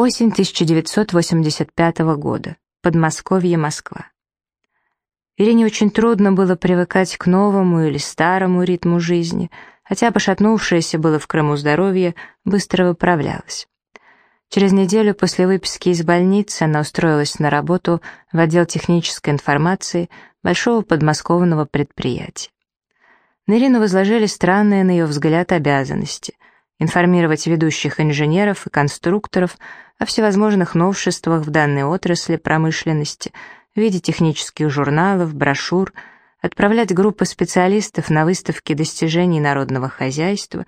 Осень 1985 года. Подмосковье, Москва. Ирине очень трудно было привыкать к новому или старому ритму жизни, хотя пошатнувшееся было в Крыму здоровье быстро выправлялось. Через неделю после выписки из больницы она устроилась на работу в отдел технической информации большого подмосковного предприятия. На Ирину возложили странные, на ее взгляд, обязанности — информировать ведущих инженеров и конструкторов о всевозможных новшествах в данной отрасли промышленности в виде технических журналов, брошюр, отправлять группы специалистов на выставки достижений народного хозяйства,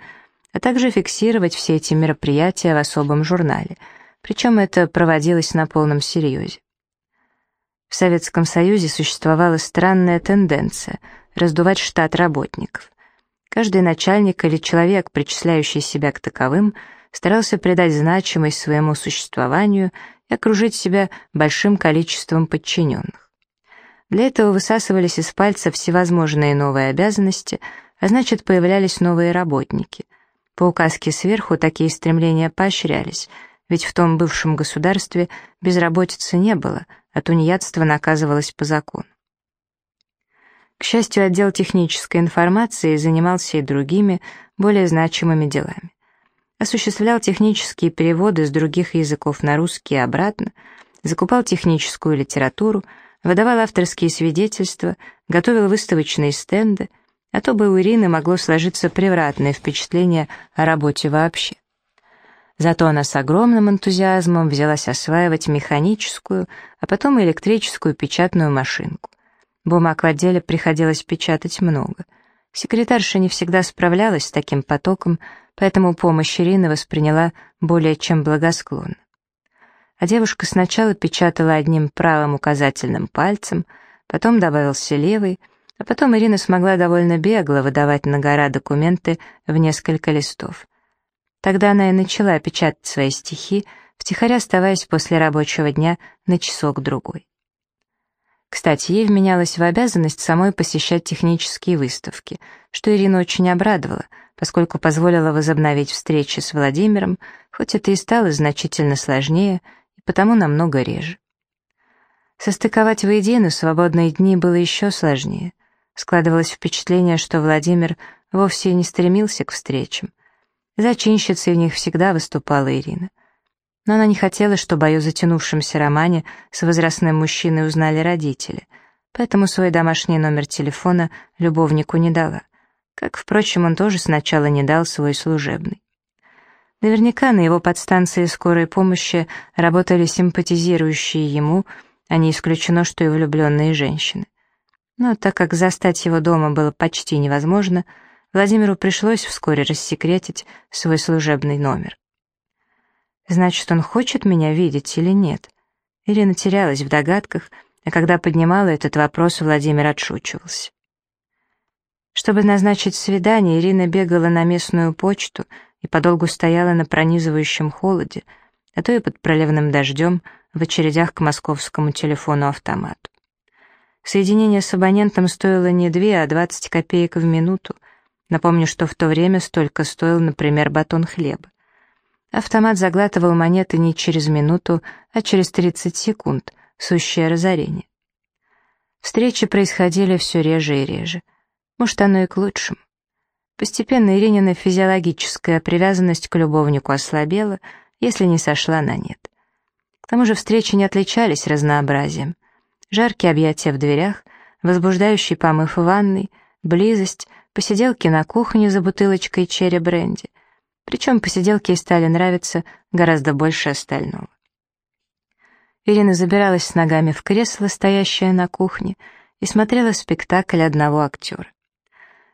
а также фиксировать все эти мероприятия в особом журнале, причем это проводилось на полном серьезе. В Советском Союзе существовала странная тенденция — раздувать штат работников. Каждый начальник или человек, причисляющий себя к таковым, старался придать значимость своему существованию и окружить себя большим количеством подчиненных. Для этого высасывались из пальца всевозможные новые обязанности, а значит, появлялись новые работники. По указке сверху такие стремления поощрялись, ведь в том бывшем государстве безработицы не было, а тунеядство наказывалось по закону. К счастью, отдел технической информации занимался и другими, более значимыми делами. Осуществлял технические переводы с других языков на русский и обратно, закупал техническую литературу, выдавал авторские свидетельства, готовил выставочные стенды, а то бы у Ирины могло сложиться превратное впечатление о работе вообще. Зато она с огромным энтузиазмом взялась осваивать механическую, а потом электрическую печатную машинку. Бумаг в отделе приходилось печатать много. Секретарша не всегда справлялась с таким потоком, поэтому помощь Ирины восприняла более чем благосклонно. А девушка сначала печатала одним правым указательным пальцем, потом добавился левый, а потом Ирина смогла довольно бегло выдавать на гора документы в несколько листов. Тогда она и начала печатать свои стихи, втихаря оставаясь после рабочего дня на часок-другой. Кстати, ей вменялось в обязанность самой посещать технические выставки, что Ирину очень обрадовало, поскольку позволило возобновить встречи с Владимиром, хоть это и стало значительно сложнее и потому намного реже. Состыковать воедино свободные дни было еще сложнее. Складывалось впечатление, что Владимир вовсе не стремился к встречам. Зачинщицей в них всегда выступала Ирина но она не хотела, чтобы о ее затянувшемся романе с возрастным мужчиной узнали родители, поэтому свой домашний номер телефона любовнику не дала. Как, впрочем, он тоже сначала не дал свой служебный. Наверняка на его подстанции скорой помощи работали симпатизирующие ему, а не исключено, что и влюбленные женщины. Но так как застать его дома было почти невозможно, Владимиру пришлось вскоре рассекретить свой служебный номер. Значит, он хочет меня видеть или нет? Ирина терялась в догадках, а когда поднимала этот вопрос, Владимир отшучивался. Чтобы назначить свидание, Ирина бегала на местную почту и подолгу стояла на пронизывающем холоде, а то и под проливным дождем в очередях к московскому телефону-автомату. Соединение с абонентом стоило не 2, а 20 копеек в минуту. Напомню, что в то время столько стоил, например, батон хлеба. Автомат заглатывал монеты не через минуту, а через 30 секунд, сущее разорение. Встречи происходили все реже и реже. Может, оно и к лучшему. Постепенно Иринина физиологическая привязанность к любовнику ослабела, если не сошла на нет. К тому же встречи не отличались разнообразием. Жаркие объятия в дверях, возбуждающий помыв в ванной, близость, посиделки на кухне за бутылочкой черри бренди — причем посиделки ей стали нравиться гораздо больше остального. Ирина забиралась с ногами в кресло, стоящее на кухне, и смотрела спектакль одного актера.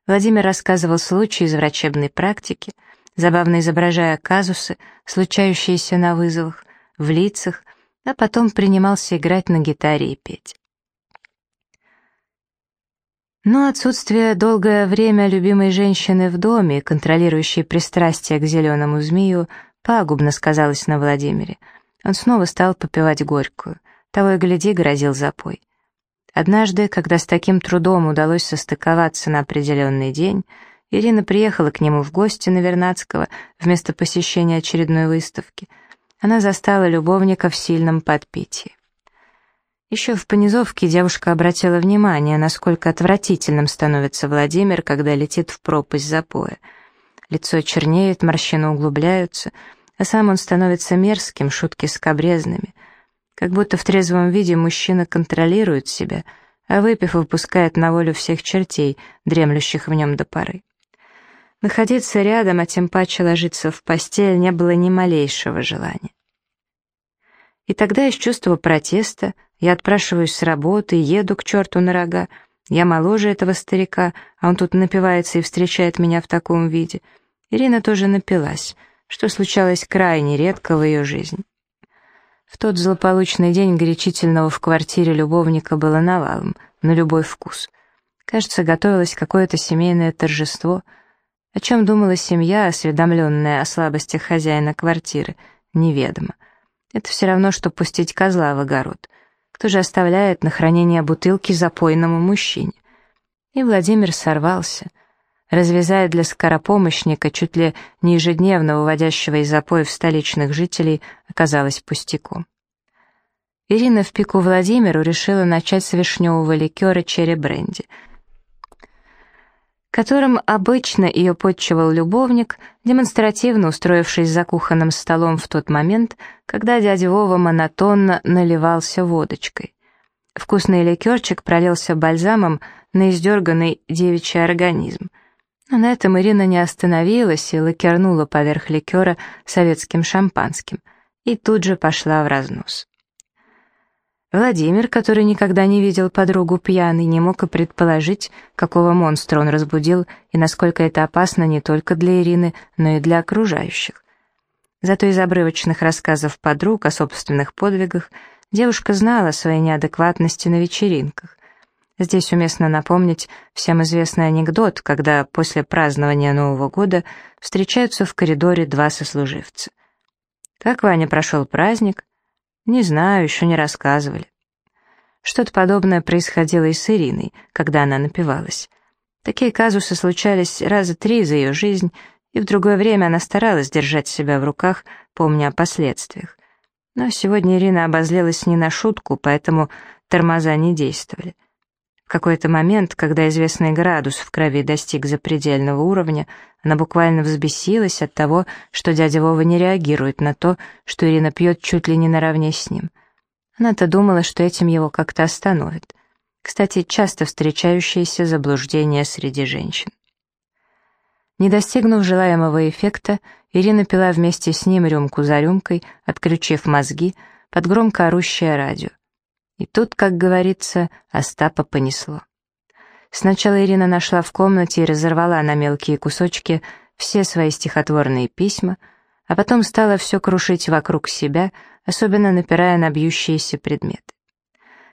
Владимир рассказывал случаи из врачебной практики, забавно изображая казусы, случающиеся на вызовах, в лицах, а потом принимался играть на гитаре и петь. Но отсутствие долгое время любимой женщины в доме, контролирующей пристрастие к зеленому змею, пагубно сказалось на Владимире. Он снова стал попивать горькую. Того и гляди, грозил запой. Однажды, когда с таким трудом удалось состыковаться на определенный день, Ирина приехала к нему в гости на Вернадского вместо посещения очередной выставки. она застала любовника в сильном подпитии. Еще в понизовке девушка обратила внимание, насколько отвратительным становится Владимир, когда летит в пропасть запоя. Лицо чернеет, морщины углубляются, а сам он становится мерзким, шутки скобрезными. Как будто в трезвом виде мужчина контролирует себя, а выпив, выпускает на волю всех чертей, дремлющих в нем до поры. Находиться рядом, а тем паче ложиться в постель, не было ни малейшего желания. И тогда из чувства протеста я отпрашиваюсь с работы, еду к черту на рога. Я моложе этого старика, а он тут напивается и встречает меня в таком виде. Ирина тоже напилась, что случалось крайне редко в ее жизни. В тот злополучный день горячительного в квартире любовника было навалом, на любой вкус. Кажется, готовилось какое-то семейное торжество. О чем думала семья, осведомленная о слабостях хозяина квартиры, неведомо. Это все равно, что пустить козла в огород. Кто же оставляет на хранение бутылки запойному мужчине? И Владимир сорвался. Развязая для скоропомощника, чуть ли не ежедневно выводящего из запоев столичных жителей, оказалось пустяком. Ирина в пику Владимиру решила начать с вишневого ликера черри бренди — которым обычно ее подчивал любовник, демонстративно устроившись за кухонным столом в тот момент, когда дядя Вова монотонно наливался водочкой. Вкусный ликерчик пролился бальзамом на издерганный девичий организм. Но на этом Ирина не остановилась и лакернула поверх ликера советским шампанским, и тут же пошла в разнос. Владимир, который никогда не видел подругу пьяной, не мог и предположить, какого монстра он разбудил и насколько это опасно не только для Ирины, но и для окружающих. Зато из обрывочных рассказов подруг о собственных подвигах девушка знала о своей неадекватности на вечеринках. Здесь уместно напомнить всем известный анекдот, когда после празднования Нового года встречаются в коридоре два сослуживца. «Как, Ваня, прошел праздник?» Не знаю, еще не рассказывали. Что-то подобное происходило и с Ириной, когда она напивалась. Такие казусы случались раза три за ее жизнь, и в другое время она старалась держать себя в руках, помня о последствиях. Но сегодня Ирина обозлилась не на шутку, поэтому тормоза не действовали. В какой-то момент, когда известный градус в крови достиг запредельного уровня, она буквально взбесилась от того, что дядя Вова не реагирует на то, что Ирина пьет чуть ли не наравне с ним. Она-то думала, что этим его как-то остановит. Кстати, часто встречающееся заблуждение среди женщин. Не достигнув желаемого эффекта, Ирина пила вместе с ним рюмку за рюмкой, отключив мозги, под громко орущее радио. И тут, как говорится, Остапа понесло. Сначала Ирина нашла в комнате и разорвала на мелкие кусочки все свои стихотворные письма, а потом стала все крушить вокруг себя, особенно напирая на бьющиеся предметы.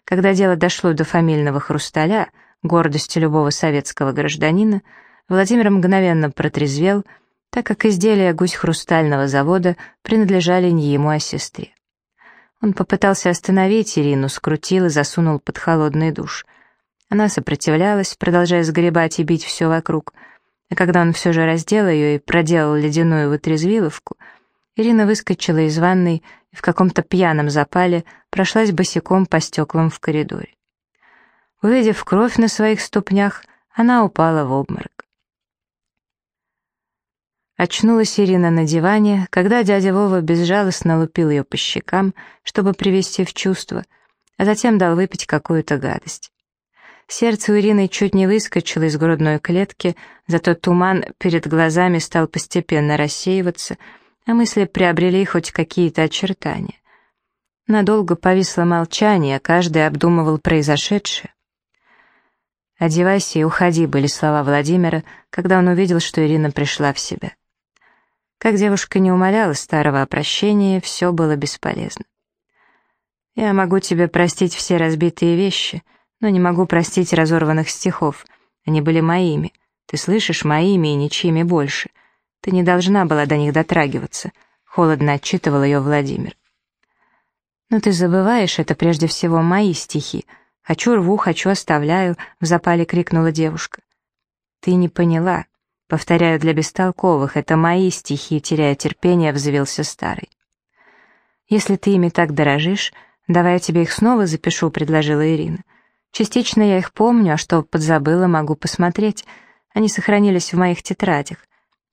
Когда дело дошло до фамильного хрусталя, гордости любого советского гражданина, Владимир мгновенно протрезвел, так как изделия гусь хрустального завода принадлежали не ему, а сестре. Он попытался остановить Ирину, скрутил и засунул под холодный душ. Она сопротивлялась, продолжая сгребать и бить все вокруг. А когда он все же раздел ее и проделал ледяную вытрезвиловку, Ирина выскочила из ванной и в каком-то пьяном запале прошлась босиком по стеклам в коридоре. Увидев кровь на своих ступнях, она упала в обморок. Очнулась Ирина на диване, когда дядя Вова безжалостно лупил ее по щекам, чтобы привести в чувство, а затем дал выпить какую-то гадость. Сердце у Ирины чуть не выскочило из грудной клетки, зато туман перед глазами стал постепенно рассеиваться, а мысли приобрели хоть какие-то очертания. Надолго повисло молчание, каждый обдумывал произошедшее. «Одевайся и уходи», — были слова Владимира, когда он увидел, что Ирина пришла в себя. Как девушка не умоляла старого о прощении, все было бесполезно. «Я могу тебе простить все разбитые вещи, но не могу простить разорванных стихов. Они были моими. Ты слышишь, моими и ничьими больше. Ты не должна была до них дотрагиваться», — холодно отчитывал ее Владимир. «Но ты забываешь, это прежде всего мои стихи. Хочу рву, хочу оставляю», — в запале крикнула девушка. «Ты не поняла. Повторяю для бестолковых, это мои стихи, теряя терпение, взвился старый. «Если ты ими так дорожишь, давай я тебе их снова запишу», — предложила Ирина. «Частично я их помню, а что подзабыла, могу посмотреть. Они сохранились в моих тетрадях.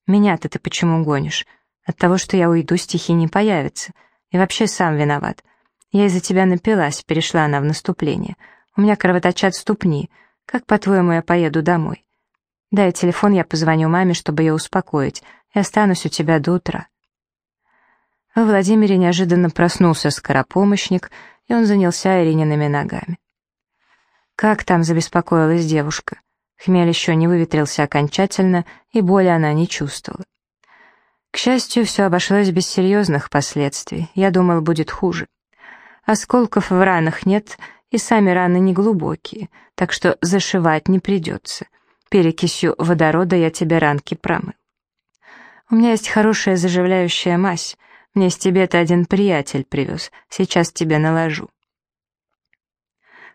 Меня-то ты почему гонишь? От того, что я уйду, стихи не появятся. И вообще сам виноват. Я из-за тебя напилась», — перешла она в наступление. «У меня кровоточат ступни. Как, по-твоему, я поеду домой?» «Дай телефон, я позвоню маме, чтобы ее успокоить, и останусь у тебя до утра». В Владимире неожиданно проснулся скоропомощник, и он занялся Ириниными ногами. «Как там?» — забеспокоилась девушка. Хмель еще не выветрился окончательно, и боли она не чувствовала. К счастью, все обошлось без серьезных последствий. Я думал, будет хуже. Осколков в ранах нет, и сами раны не глубокие, так что зашивать не придется. Перекисью водорода я тебе ранки промыл. У меня есть хорошая заживляющая мазь. Мне с тебе-то один приятель привез. Сейчас тебе наложу.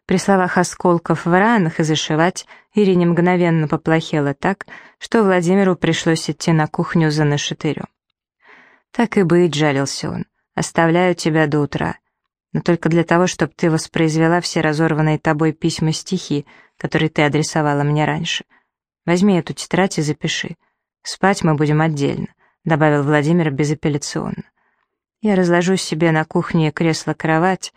При словах осколков в ранах и зашивать Ирине мгновенно поплохело так, что Владимиру пришлось идти на кухню за нашатырем. «Так и быть», — жалился он, — «оставляю тебя до утра, но только для того, чтобы ты воспроизвела все разорванные тобой письма-стихи, которые ты адресовала мне раньше. Возьми эту тетрадь и запиши. Спать мы будем отдельно», — добавил Владимир безапелляционно. «Я разложу себе на кухне кресло-кровать,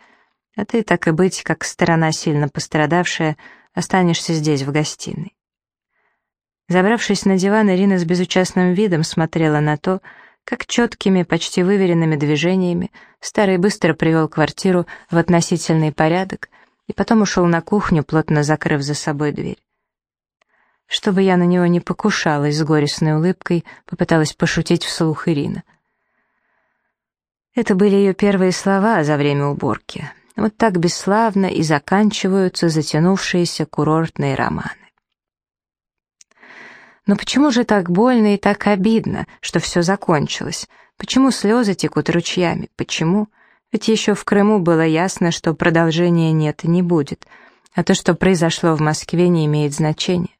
а ты, так и быть, как сторона сильно пострадавшая, останешься здесь, в гостиной». Забравшись на диван, Ирина с безучастным видом смотрела на то, как четкими, почти выверенными движениями старый быстро привел квартиру в относительный порядок и потом ушел на кухню, плотно закрыв за собой дверь. Чтобы я на него не покушалась, с горестной улыбкой попыталась пошутить вслух Ирина. Это были ее первые слова за время уборки. Вот так бесславно и заканчиваются затянувшиеся курортные романы. Но почему же так больно и так обидно, что все закончилось? Почему слезы текут ручьями? Почему? Ведь еще в Крыму было ясно, что продолжения нет и не будет, а то, что произошло в Москве, не имеет значения.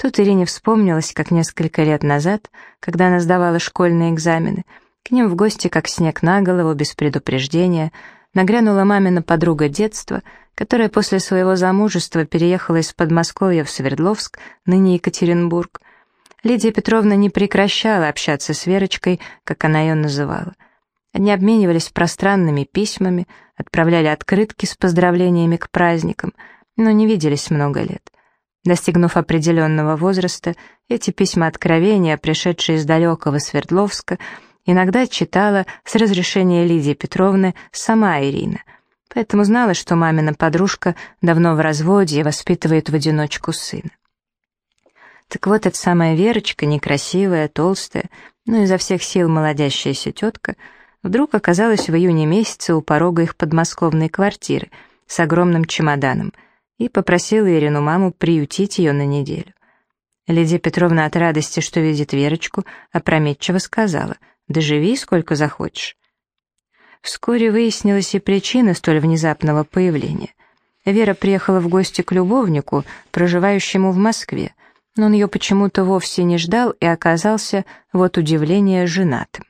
Тут Ирине вспомнилось, как несколько лет назад, когда она сдавала школьные экзамены, к ним в гости, как снег на голову, без предупреждения, нагрянула мамина подруга детства, которая после своего замужества переехала из Подмосковья в Свердловск, ныне Екатеринбург. Лидия Петровна не прекращала общаться с Верочкой, как она ее называла. Они обменивались пространными письмами, отправляли открытки с поздравлениями к праздникам, но не виделись много лет. Достигнув определенного возраста, эти письма откровения, пришедшие из далекого Свердловска, иногда читала с разрешения Лидии Петровны сама Ирина, поэтому знала, что мамина подружка давно в разводе и воспитывает в одиночку сына. Так вот, эта самая Верочка, некрасивая, толстая, но изо всех сил молодящаяся тетка, вдруг оказалась в июне месяце у порога их подмосковной квартиры с огромным чемоданом — и попросила Ирину маму приютить ее на неделю. Лидия Петровна от радости, что видит Верочку, опрометчиво сказала «Да живи сколько захочешь». Вскоре выяснилась и причина столь внезапного появления. Вера приехала в гости к любовнику, проживающему в Москве, но он ее почему-то вовсе не ждал и оказался, вот удивление, женатым.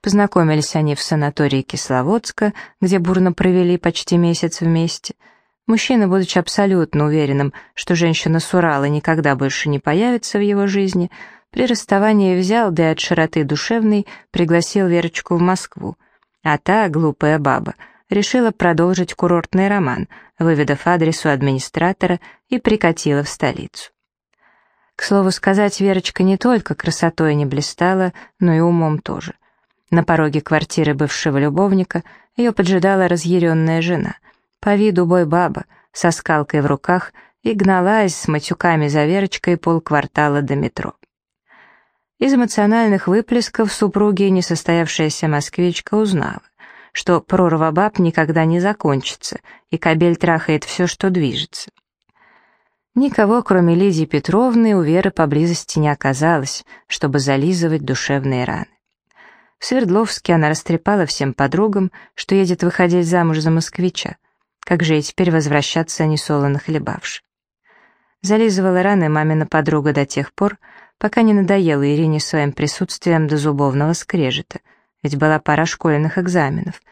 Познакомились они в санатории Кисловодска, где бурно провели почти месяц вместе — Мужчина, будучи абсолютно уверенным, что женщина с Урала никогда больше не появится в его жизни, при расставании взял, да и от широты душевной, пригласил Верочку в Москву. А та, глупая баба, решила продолжить курортный роман, выведав адрес у администратора и прикатила в столицу. К слову сказать, Верочка не только красотой не блистала, но и умом тоже. На пороге квартиры бывшего любовника ее поджидала разъяренная жена — по виду бой-баба, со скалкой в руках, и гналась с матюками за Верочкой полквартала до метро. Из эмоциональных выплесков супруги несостоявшаяся москвичка узнала, что прорва баб никогда не закончится, и кабель трахает все, что движется. Никого, кроме Лидии Петровны, у Веры поблизости не оказалось, чтобы зализывать душевные раны. В Свердловске она растрепала всем подругам, что едет выходить замуж за москвича, как же и теперь возвращаться, несолоно хлебавши? Зализывала раны мамина подруга до тех пор, пока не надоела Ирине своим присутствием до зубовного скрежета. ведь была пара школьных экзаменов,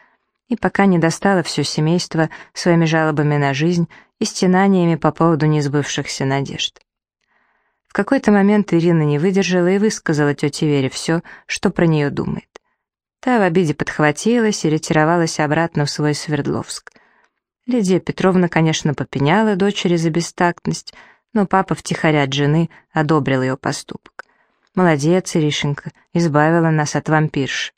и пока не достала все семейство своими жалобами на жизнь и стенаниями по поводу несбывшихся надежд. В какой-то момент Ирина не выдержала и высказала тете Вере все, что про нее думает. Та в обиде подхватилась и ретировалась обратно в свой Свердловск. Лидия Петровна, конечно, попеняла дочери за бестактность, но папа втихаря от жены одобрил ее поступок. «Молодец, Иришенька, избавила нас от вампирш».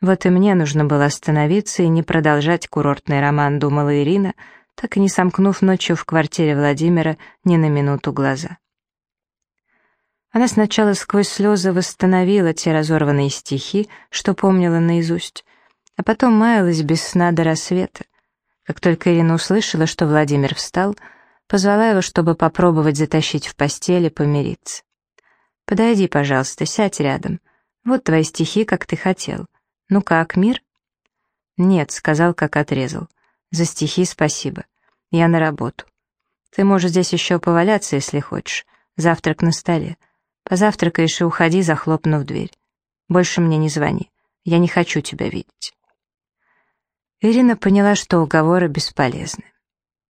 Вот и мне нужно было остановиться и не продолжать курортный роман, думала Ирина, так и не сомкнув ночью в квартире Владимира ни на минуту глаза. Она сначала сквозь слезы восстановила те разорванные стихи, что помнила наизусть, а потом маялась без сна до рассвета. Как только Ирина услышала, что Владимир встал, позвала его, чтобы попробовать затащить в постель и помириться. «Подойди, пожалуйста, сядь рядом. Вот твои стихи, как ты хотел. Ну как, мир?» «Нет», — сказал, как отрезал. «За стихи спасибо. Я на работу. Ты можешь здесь еще поваляться, если хочешь. Завтрак на столе. Позавтракаешь и уходи, захлопнув дверь. Больше мне не звони. Я не хочу тебя видеть. Ирина поняла, что уговоры бесполезны.